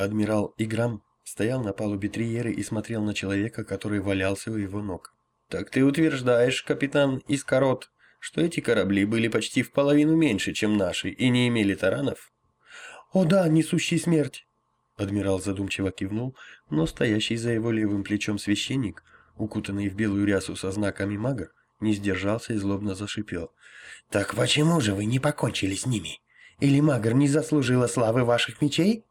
Адмирал Играм стоял на палубе Триеры и смотрел на человека, который валялся у его ног. «Так ты утверждаешь, капитан Искорот, что эти корабли были почти в половину меньше, чем наши, и не имели таранов?» «О да, несущий смерть!» Адмирал задумчиво кивнул, но стоящий за его левым плечом священник, укутанный в белую рясу со знаками мага, не сдержался и злобно зашипел. «Так почему же вы не покончили с ними? Или Магр не заслужила славы ваших мечей?»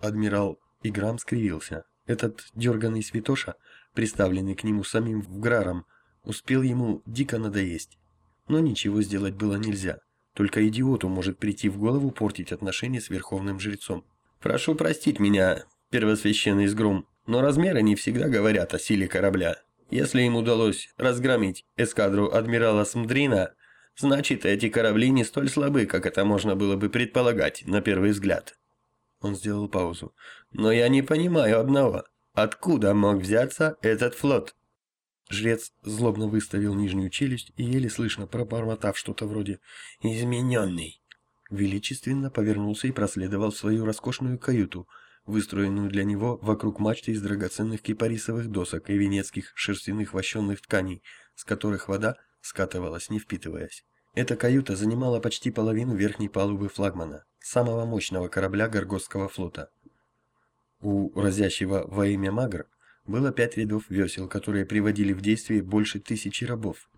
Адмирал Играм скривился. Этот дерганный святоша, приставленный к нему самим Вграром, успел ему дико надоесть. Но ничего сделать было нельзя. Только идиоту может прийти в голову портить отношения с верховным жрецом. «Прошу простить меня, первосвященный Сгрум, но размеры не всегда говорят о силе корабля. Если им удалось разгромить эскадру адмирала Смдрина, значит эти корабли не столь слабы, как это можно было бы предполагать на первый взгляд». Он сделал паузу. «Но я не понимаю одного. Откуда мог взяться этот флот?» Жрец злобно выставил нижнюю челюсть и еле слышно пробормотав что-то вроде «измененный». Величественно повернулся и проследовал свою роскошную каюту, выстроенную для него вокруг мачты из драгоценных кипарисовых досок и венецких шерстяных вощенных тканей, с которых вода скатывалась, не впитываясь. Эта каюта занимала почти половину верхней палубы флагмана, самого мощного корабля Горгосского флота. У разящего во имя Магр было пять рядов весел, которые приводили в действие больше тысячи рабов.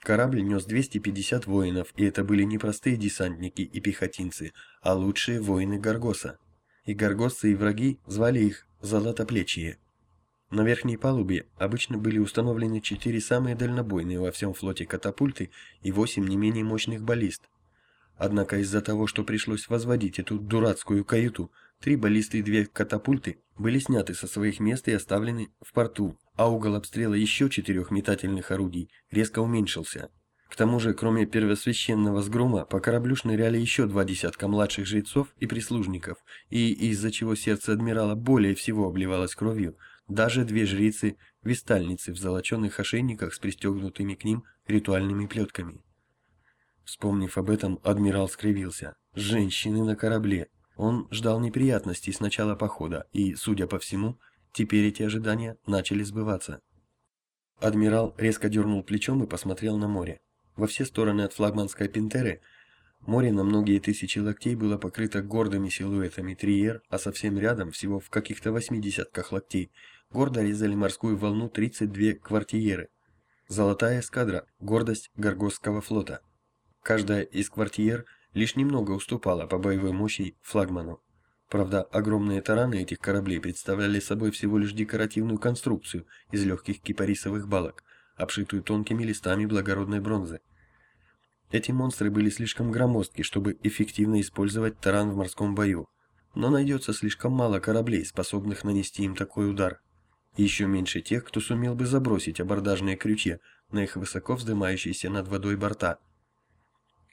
Корабль нес 250 воинов, и это были не простые десантники и пехотинцы, а лучшие воины Горгоса. И горгосцы и враги звали их «золотоплечие». На верхней палубе обычно были установлены четыре самые дальнобойные во всем флоте катапульты и восемь не менее мощных баллист. Однако из-за того, что пришлось возводить эту дурацкую каюту, три баллисты и две катапульты были сняты со своих мест и оставлены в порту, а угол обстрела еще четырех метательных орудий резко уменьшился. К тому же, кроме первосвященного сгрома, по кораблю шныряли еще два десятка младших жрецов и прислужников, и из-за чего сердце адмирала более всего обливалось кровью, даже две жрицы-вистальницы в золоченных ошейниках с пристегнутыми к ним ритуальными плетками. Вспомнив об этом, адмирал скривился. Женщины на корабле. Он ждал неприятностей с начала похода, и, судя по всему, теперь эти ожидания начали сбываться. Адмирал резко дернул плечом и посмотрел на море. Во все стороны от флагманской Пинтеры море на многие тысячи локтей было покрыто гордыми силуэтами триер, а совсем рядом, всего в каких-то восьмидесятках локтей, гордо резали морскую волну 32 квартиеры. Золотая эскадра – гордость Горгосского флота. Каждая из квартиер лишь немного уступала по боевой мощи флагману. Правда, огромные тараны этих кораблей представляли собой всего лишь декоративную конструкцию из легких кипарисовых балок, обшитую тонкими листами благородной бронзы. Эти монстры были слишком громоздки, чтобы эффективно использовать таран в морском бою, но найдется слишком мало кораблей, способных нанести им такой удар. Еще меньше тех, кто сумел бы забросить абордажные крючья на их высоко вздымающиеся над водой борта.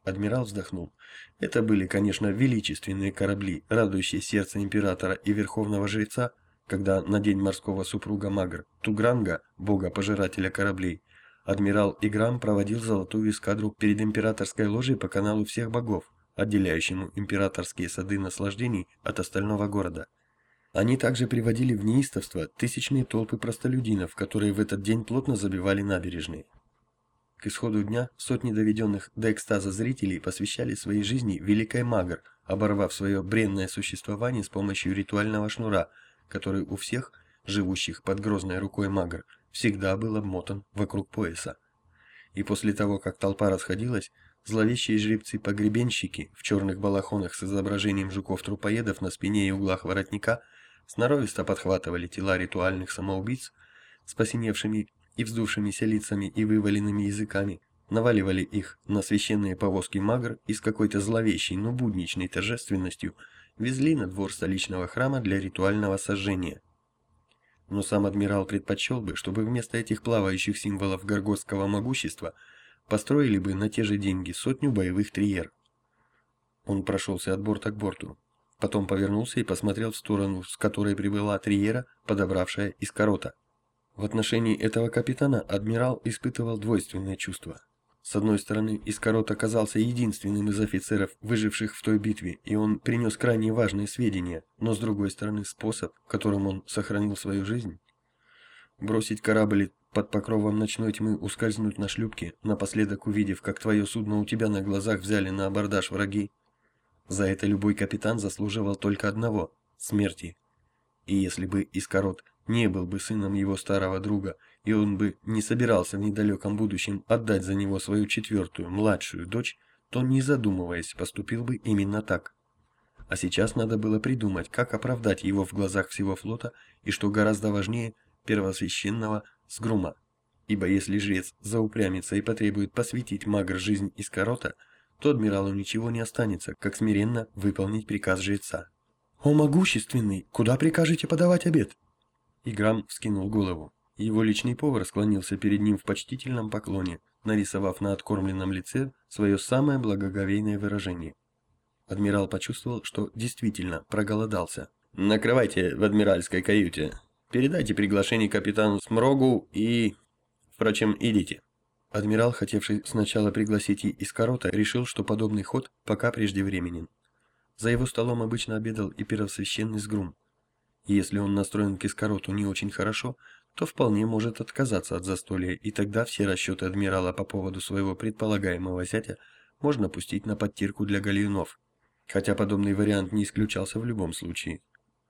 Адмирал вздохнул. Это были, конечно, величественные корабли, радующие сердце императора и верховного жреца, когда на день морского супруга Магр, Тугранга, бога-пожирателя кораблей, адмирал Играм проводил золотую эскадру перед императорской ложей по каналу всех богов, отделяющему императорские сады наслаждений от остального города. Они также приводили в неистовство тысячные толпы простолюдинов, которые в этот день плотно забивали набережные. К исходу дня сотни доведенных до экстаза зрителей посвящали своей жизни Великой Магр, оборвав свое бренное существование с помощью ритуального шнура, который у всех, живущих под грозной рукой Магр, всегда был обмотан вокруг пояса. И после того, как толпа расходилась, зловещие жребцы-погребенщики в черных балахонах с изображением жуков-трупоедов на спине и углах воротника – сноровисто подхватывали тела ритуальных самоубийц с посиневшими и вздувшимися лицами и вываленными языками, наваливали их на священные повозки магр и с какой-то зловещей, но будничной торжественностью везли на двор столичного храма для ритуального сожжения. Но сам адмирал предпочел бы, чтобы вместо этих плавающих символов горгостского могущества построили бы на те же деньги сотню боевых триер. Он прошелся от борта к борту, Потом повернулся и посмотрел в сторону, с которой прибыла Триера, подобравшая из корота. В отношении этого капитана адмирал испытывал двойственные чувства. С одной стороны, Искорот оказался единственным из офицеров, выживших в той битве, и он принес крайне важные сведения, но с другой стороны, способ, которым он сохранил свою жизнь. Бросить корабль под покровом ночной тьмы ускользнуть на шлюпке, напоследок увидев, как твое судно у тебя на глазах взяли на абордаж враги. За это любой капитан заслуживал только одного – смерти. И если бы Искорот не был бы сыном его старого друга и он бы не собирался в недалеком будущем отдать за него свою четвертую, младшую дочь, то, не задумываясь, поступил бы именно так. А сейчас надо было придумать, как оправдать его в глазах всего флота и, что гораздо важнее, первосвященного Сгрума. Ибо если жрец заупрямится и потребует посвятить магр жизнь из корота, то адмиралу ничего не останется, как смиренно выполнить приказ жреца. «О могущественный, куда прикажете подавать обед?» Играм вскинул голову. Его личный повар склонился перед ним в почтительном поклоне, нарисовав на откормленном лице свое самое благоговейное выражение. Адмирал почувствовал, что действительно проголодался. «Накрывайте в адмиральской каюте. Передайте приглашение капитану Смрогу и... Впрочем, идите». Адмирал, хотевший сначала пригласить и Искорота, решил, что подобный ход пока преждевременен. За его столом обычно обедал и первосвященный Сгрум. Если он настроен к Искороту не очень хорошо, то вполне может отказаться от застолья, и тогда все расчеты адмирала по поводу своего предполагаемого зятя можно пустить на подтирку для гальюнов, хотя подобный вариант не исключался в любом случае.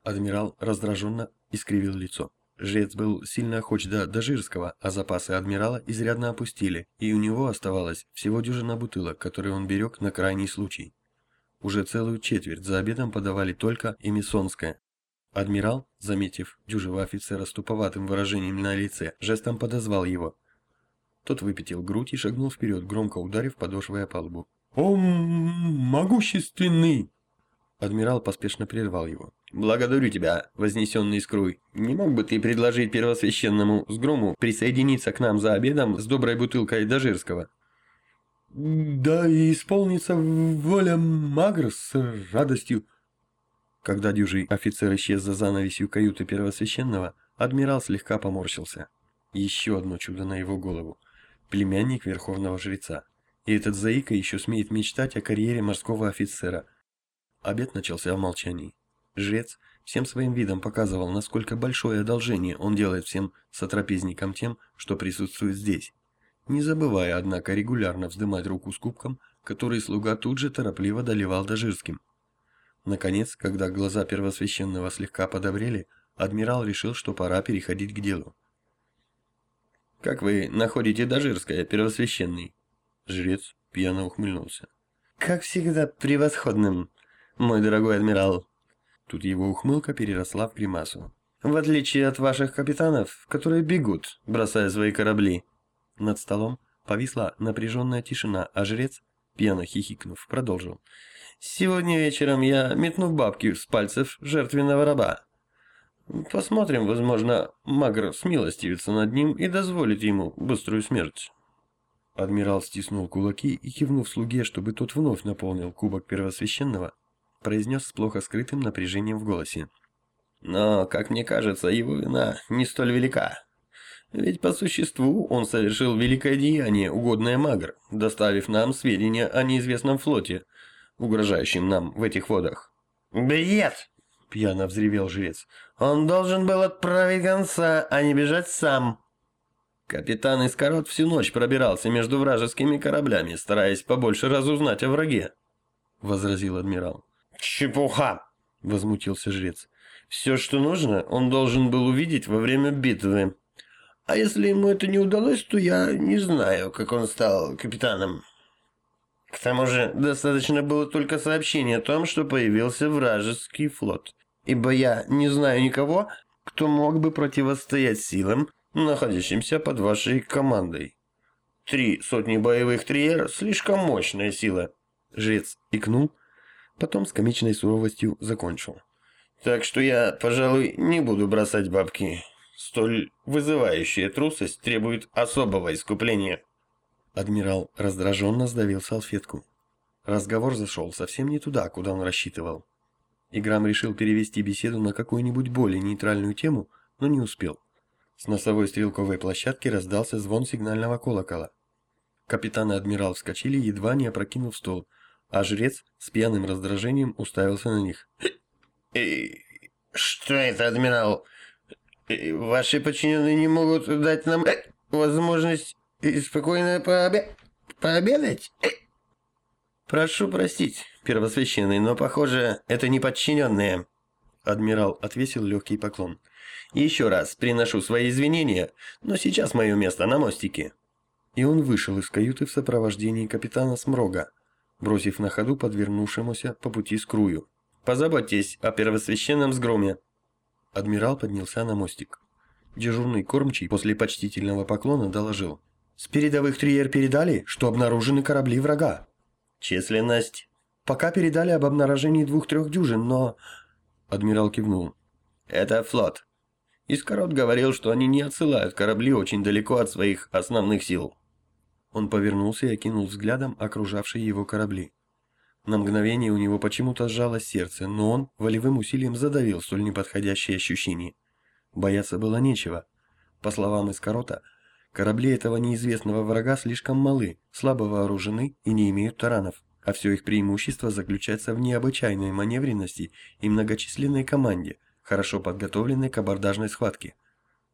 Адмирал раздраженно искривил лицо. Жрец был сильно охоч до Дожирского, а запасы адмирала изрядно опустили, и у него оставалось всего дюжина бутылок, которые он берег на крайний случай. Уже целую четверть за обедом подавали только эмиссонское, Адмирал, заметив дюжего офицера с туповатым выражением на лице, жестом подозвал его. Тот выпятил грудь и шагнул вперед, громко ударив подошвой о палубу. «О, могущественный!» Адмирал поспешно прервал его. «Благодарю тебя, вознесенный Скруй. Не мог бы ты предложить первосвященному Сгрому присоединиться к нам за обедом с доброй бутылкой Дожирского?» «Да и исполнится воля Магра с радостью», когда дюжий офицер исчез за занавесью каюты первосвященного, адмирал слегка поморщился. Еще одно чудо на его голову. Племянник верховного жреца. И этот заика еще смеет мечтать о карьере морского офицера. Обед начался в молчании. Жрец всем своим видом показывал, насколько большое одолжение он делает всем сотрапезникам тем, что присутствует здесь. Не забывая, однако, регулярно вздымать руку с кубком, который слуга тут же торопливо доливал дожирским. Наконец, когда глаза первосвященного слегка подобрели, адмирал решил, что пора переходить к делу. «Как вы находите Дожирское, первосвященный?» Жрец пьяно ухмыльнулся. «Как всегда, превосходным, мой дорогой адмирал». Тут его ухмылка переросла в гримасу. «В отличие от ваших капитанов, которые бегут, бросая свои корабли». Над столом повисла напряженная тишина, а жрец, пьяно хихикнув, продолжил. Сегодня вечером я метну бабки с пальцев жертвенного раба. Посмотрим, возможно, Магр смилостивится над ним и дозволит ему быструю смерть. Адмирал стиснул кулаки и, кивнув слуге, чтобы тот вновь наполнил кубок первосвященного, произнес с плохо скрытым напряжением в голосе. Но, как мне кажется, его вина не столь велика. Ведь по существу он совершил великое деяние, угодное Магр, доставив нам сведения о неизвестном флоте – угрожающим нам в этих водах. «Бред!» — пьяно взревел жрец. «Он должен был отправить гонца, а не бежать сам!» Капитан Искорот всю ночь пробирался между вражескими кораблями, стараясь побольше разузнать о враге, — возразил адмирал. «Чепуха!» — возмутился жрец. «Все, что нужно, он должен был увидеть во время битвы. А если ему это не удалось, то я не знаю, как он стал капитаном». К тому же, достаточно было только сообщения о том, что появился вражеский флот. Ибо я не знаю никого, кто мог бы противостоять силам, находящимся под вашей командой. Три сотни боевых триер – слишком мощная сила. Жрец икнул, потом с комичной суровостью закончил. Так что я, пожалуй, не буду бросать бабки. Столь вызывающая трусость требует особого искупления. Адмирал раздраженно сдавил салфетку. Разговор зашел совсем не туда, куда он рассчитывал. Играм решил перевести беседу на какую-нибудь более нейтральную тему, но не успел. С носовой стрелковой площадки раздался звон сигнального колокола. Капитан и адмирал вскочили, едва не опрокинув стол, а жрец с пьяным раздражением уставился на них. «Что это, адмирал? Ваши подчиненные не могут дать нам возможность спокойно пообе... пообедать?» «Прошу простить, первосвященный, но, похоже, это не подчиненные». Адмирал отвесил легкий поклон. «Еще раз приношу свои извинения, но сейчас мое место на мостике». И он вышел из каюты в сопровождении капитана Смрога, бросив на ходу подвернувшемуся по пути скрую. «Позаботьтесь о первосвященном сгроме». Адмирал поднялся на мостик. Дежурный кормчий после почтительного поклона доложил. «С передовых триер передали, что обнаружены корабли врага». «Численность?» «Пока передали об обнаружении двух-трех дюжин, но...» Адмирал кивнул. «Это флот. Искорот говорил, что они не отсылают корабли очень далеко от своих основных сил». Он повернулся и окинул взглядом окружавшие его корабли. На мгновение у него почему-то сжалось сердце, но он волевым усилием задавил столь неподходящее ощущение. Бояться было нечего. По словам Искорота, корабли этого неизвестного врага слишком малы, слабо вооружены и не имеют таранов, а все их преимущество заключается в необычайной маневренности и многочисленной команде, хорошо подготовленной к абордажной схватке.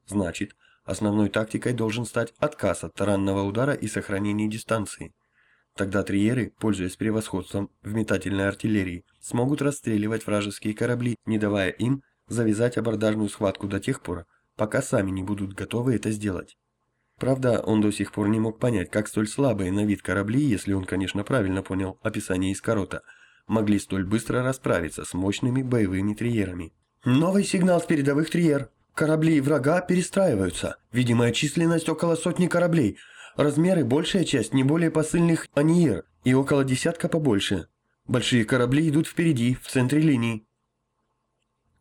Значит, Основной тактикой должен стать отказ от таранного удара и сохранение дистанции. Тогда триеры, пользуясь превосходством в метательной артиллерии, смогут расстреливать вражеские корабли, не давая им завязать абордажную схватку до тех пор, пока сами не будут готовы это сделать. Правда, он до сих пор не мог понять, как столь слабые на вид корабли, если он, конечно, правильно понял описание из корота, могли столь быстро расправиться с мощными боевыми триерами. «Новый сигнал с передовых триер», Корабли врага перестраиваются. Видимая численность около сотни кораблей. Размеры большая часть не более посыльных аниер и около десятка побольше. Большие корабли идут впереди, в центре линии.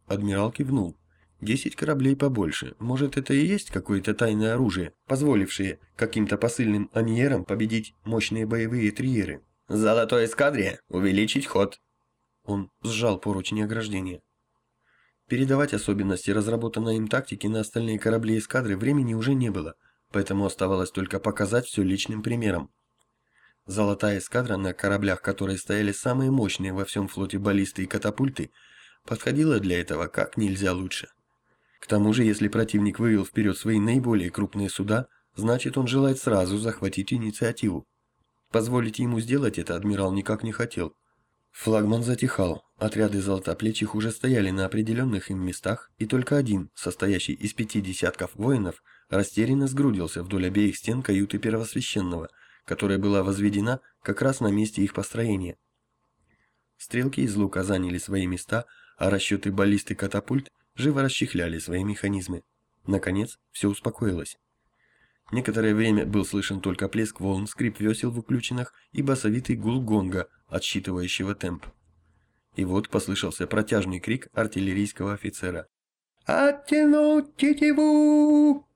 Адмирал кивнул. Десять кораблей побольше. Может, это и есть какое-то тайное оружие, позволившее каким-то посыльным аниерам победить мощные боевые триеры. «Золотой эскадре! Увеличить ход!» Он сжал поручни ограждения. Передавать особенности разработанной им тактики на остальные корабли эскадры времени уже не было, поэтому оставалось только показать все личным примером. Золотая эскадра, на кораблях которые стояли самые мощные во всем флоте баллисты и катапульты, подходила для этого как нельзя лучше. К тому же, если противник вывел вперед свои наиболее крупные суда, значит он желает сразу захватить инициативу. Позволить ему сделать это адмирал никак не хотел. Флагман затихал, отряды золотоплечих уже стояли на определенных им местах, и только один, состоящий из пяти десятков воинов, растерянно сгрудился вдоль обеих стен каюты Первосвященного, которая была возведена как раз на месте их построения. Стрелки из лука заняли свои места, а расчеты баллисты катапульт живо расчехляли свои механизмы. Наконец, все успокоилось. Некоторое время был слышен только плеск волн, скрип весел в уключенных и басовитый гул гонга, отсчитывающего темп. И вот послышался протяжный крик артиллерийского офицера. «Оттянуть тетиву!»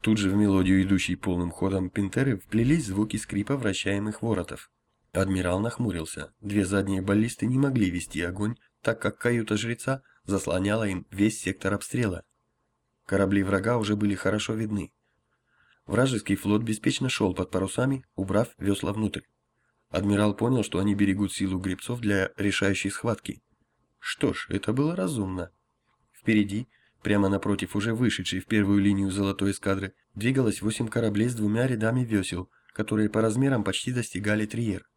Тут же в мелодию, идущей полным ходом пинтеры, вплелись звуки скрипа вращаемых воротов. Адмирал нахмурился. Две задние баллисты не могли вести огонь, так как каюта жреца заслоняла им весь сектор обстрела. Корабли врага уже были хорошо видны. Вражеский флот беспечно шел под парусами, убрав весла внутрь. Адмирал понял, что они берегут силу гребцов для решающей схватки. Что ж, это было разумно. Впереди, прямо напротив уже вышедшей в первую линию золотой эскадры, двигалось восемь кораблей с двумя рядами весел, которые по размерам почти достигали триер.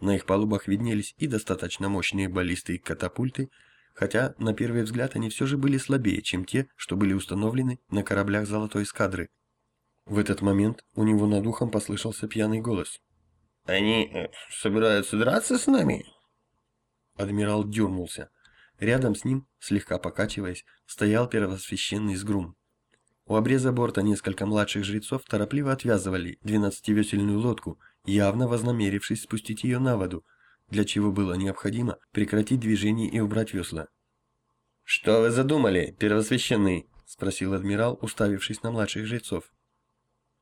На их палубах виднелись и достаточно мощные баллисты и катапульты, хотя на первый взгляд они все же были слабее, чем те, что были установлены на кораблях золотой эскадры. В этот момент у него над ухом послышался пьяный голос. «Они э, собираются драться с нами?» Адмирал дернулся. Рядом с ним, слегка покачиваясь, стоял первосвященный сгрум. У обреза борта несколько младших жрецов торопливо отвязывали двенадцативесельную лодку, явно вознамерившись спустить ее на воду, для чего было необходимо прекратить движение и убрать весла. «Что вы задумали, первосвященный?» – спросил адмирал, уставившись на младших жрецов.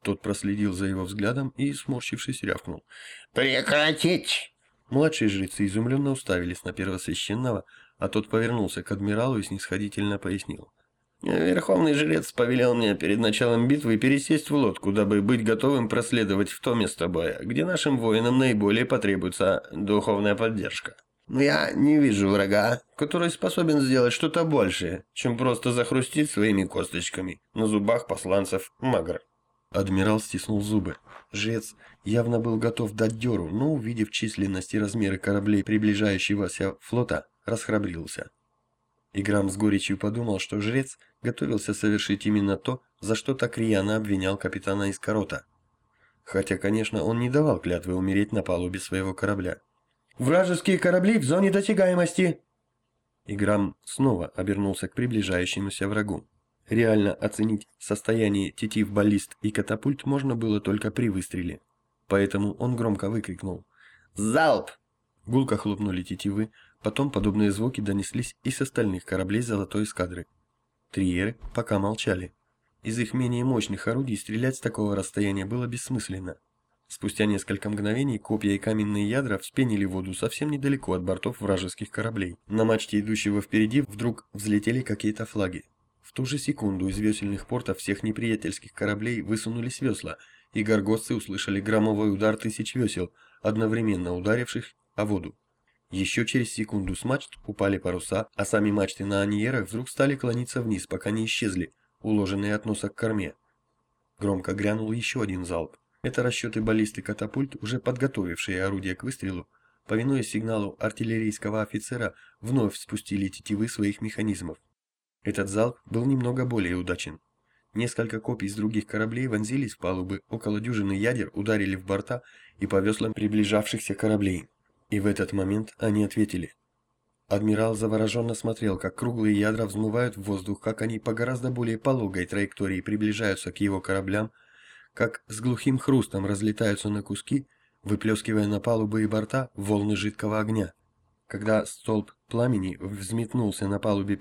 Тот проследил за его взглядом и, сморщившись, рявкнул. «Прекратить!» Младшие жрецы изумленно уставились на первосвященного, а тот повернулся к адмиралу и снисходительно пояснил. Верховный жрец повелел мне перед началом битвы пересесть в лодку, дабы быть готовым проследовать в то место боя, где нашим воинам наиболее потребуется духовная поддержка. Но я не вижу врага, который способен сделать что-то большее, чем просто захрустить своими косточками на зубах посланцев Магр. Адмирал стиснул зубы. Жрец явно был готов дать дёру, но, увидев численность и размеры кораблей приближающегося флота, расхрабрился. Играм с горечью подумал, что жрец готовился совершить именно то, за что так рьяно обвинял капитана Искорота. Хотя, конечно, он не давал клятвы умереть на палубе своего корабля. «Вражеские корабли в зоне досягаемости!» Играм снова обернулся к приближающемуся врагу. Реально оценить состояние тетив баллист и катапульт можно было только при выстреле. Поэтому он громко выкрикнул «Залп!». Гулко хлопнули тетивы, потом подобные звуки донеслись и с остальных кораблей золотой эскадры. Триеры пока молчали. Из их менее мощных орудий стрелять с такого расстояния было бессмысленно. Спустя несколько мгновений копья и каменные ядра вспенили воду совсем недалеко от бортов вражеских кораблей. На мачте идущего впереди вдруг взлетели какие-то флаги. Ту же секунду из весельных портов всех неприятельских кораблей высунулись весла, и горгостцы услышали громовой удар тысяч весел, одновременно ударивших о воду. Еще через секунду с мачт упали паруса, а сами мачты на аньерах вдруг стали клониться вниз, пока не исчезли, уложенные от носа к корме. Громко грянул еще один залп. Это расчеты баллисты катапульт, уже подготовившие орудие к выстрелу, повинуясь сигналу артиллерийского офицера, вновь спустили тетивы своих механизмов. Этот залп был немного более удачен. Несколько копий с других кораблей вонзились в палубы, около дюжины ядер ударили в борта и по веслам приближавшихся кораблей. И в этот момент они ответили. Адмирал завороженно смотрел, как круглые ядра взмывают в воздух, как они по гораздо более пологой траектории приближаются к его кораблям, как с глухим хрустом разлетаются на куски, выплескивая на палубы и борта волны жидкого огня. Когда столб пламени взметнулся на палубе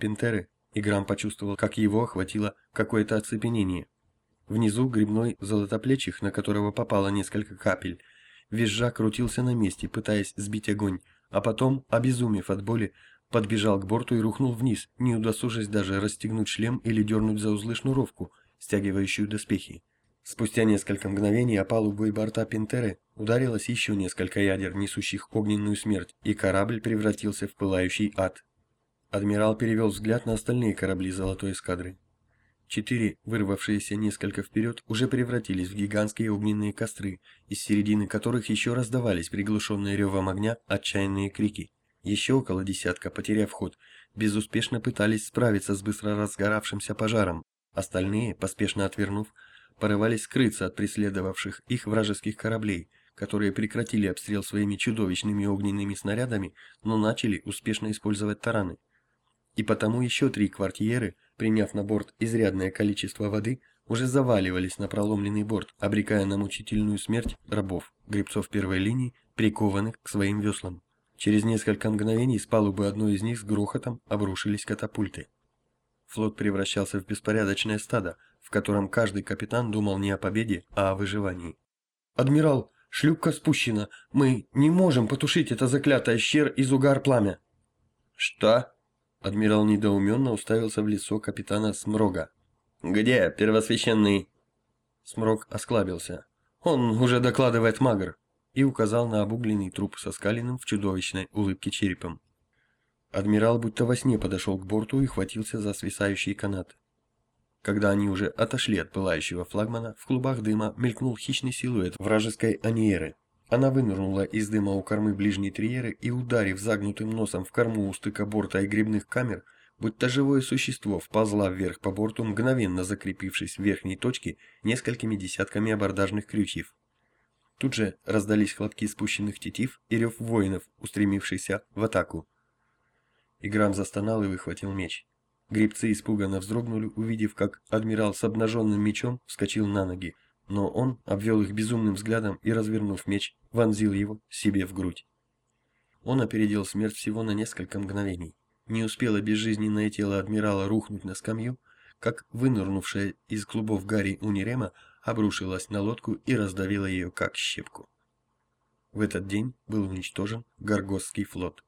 Пентеры, Играм почувствовал, как его охватило какое-то оцепенение. Внизу грибной золотоплечих, на которого попало несколько капель, визжа крутился на месте, пытаясь сбить огонь, а потом, обезумев от боли, подбежал к борту и рухнул вниз, не удосужившись даже расстегнуть шлем или дернуть за узлы шнуровку, стягивающую доспехи. Спустя несколько мгновений о палубу и борта Пинтеры ударилось еще несколько ядер, несущих огненную смерть, и корабль превратился в пылающий ад. Адмирал перевел взгляд на остальные корабли золотой эскадры. Четыре, вырвавшиеся несколько вперед, уже превратились в гигантские огненные костры, из середины которых еще раздавались приглушенные ревом огня отчаянные крики. Еще около десятка, потеряв ход, безуспешно пытались справиться с быстро разгоравшимся пожаром. Остальные, поспешно отвернув, порывались скрыться от преследовавших их вражеских кораблей, которые прекратили обстрел своими чудовищными огненными снарядами, но начали успешно использовать тараны. И потому еще три квартиеры, приняв на борт изрядное количество воды, уже заваливались на проломленный борт, обрекая на мучительную смерть рабов, гребцов первой линии, прикованных к своим веслам. Через несколько мгновений с палубы одной из них с грохотом обрушились катапульты. Флот превращался в беспорядочное стадо, в котором каждый капитан думал не о победе, а о выживании. «Адмирал, шлюпка спущена. Мы не можем потушить это заклятое щер из угар пламя». «Что?» Адмирал недоуменно уставился в лицо капитана Смрога. «Где первосвященный?» Смрог осклабился. «Он уже докладывает Магр» и указал на обугленный труп со скаленным в чудовищной улыбке черепом. Адмирал будто во сне подошел к борту и хватился за свисающий канат. Когда они уже отошли от пылающего флагмана, в клубах дыма мелькнул хищный силуэт вражеской аниеры. Она вынырнула из дыма у кормы ближней триеры и, ударив загнутым носом в корму у стыка борта и грибных камер, будто живое существо вползла вверх по борту, мгновенно закрепившись в верхней точке несколькими десятками абордажных крючьев. Тут же раздались хлопки спущенных тетив и рев воинов, устремившихся в атаку. Играм застонал и выхватил меч. Гребцы испуганно вздрогнули, увидев, как адмирал с обнаженным мечом вскочил на ноги, но он обвел их безумным взглядом и, развернув меч, вонзил его себе в грудь. Он опередил смерть всего на несколько мгновений. Не успело безжизненное тело адмирала рухнуть на скамью, как вынырнувшая из клубов Гарри Унирема обрушилась на лодку и раздавила ее как щепку. В этот день был уничтожен Гаргосский флот.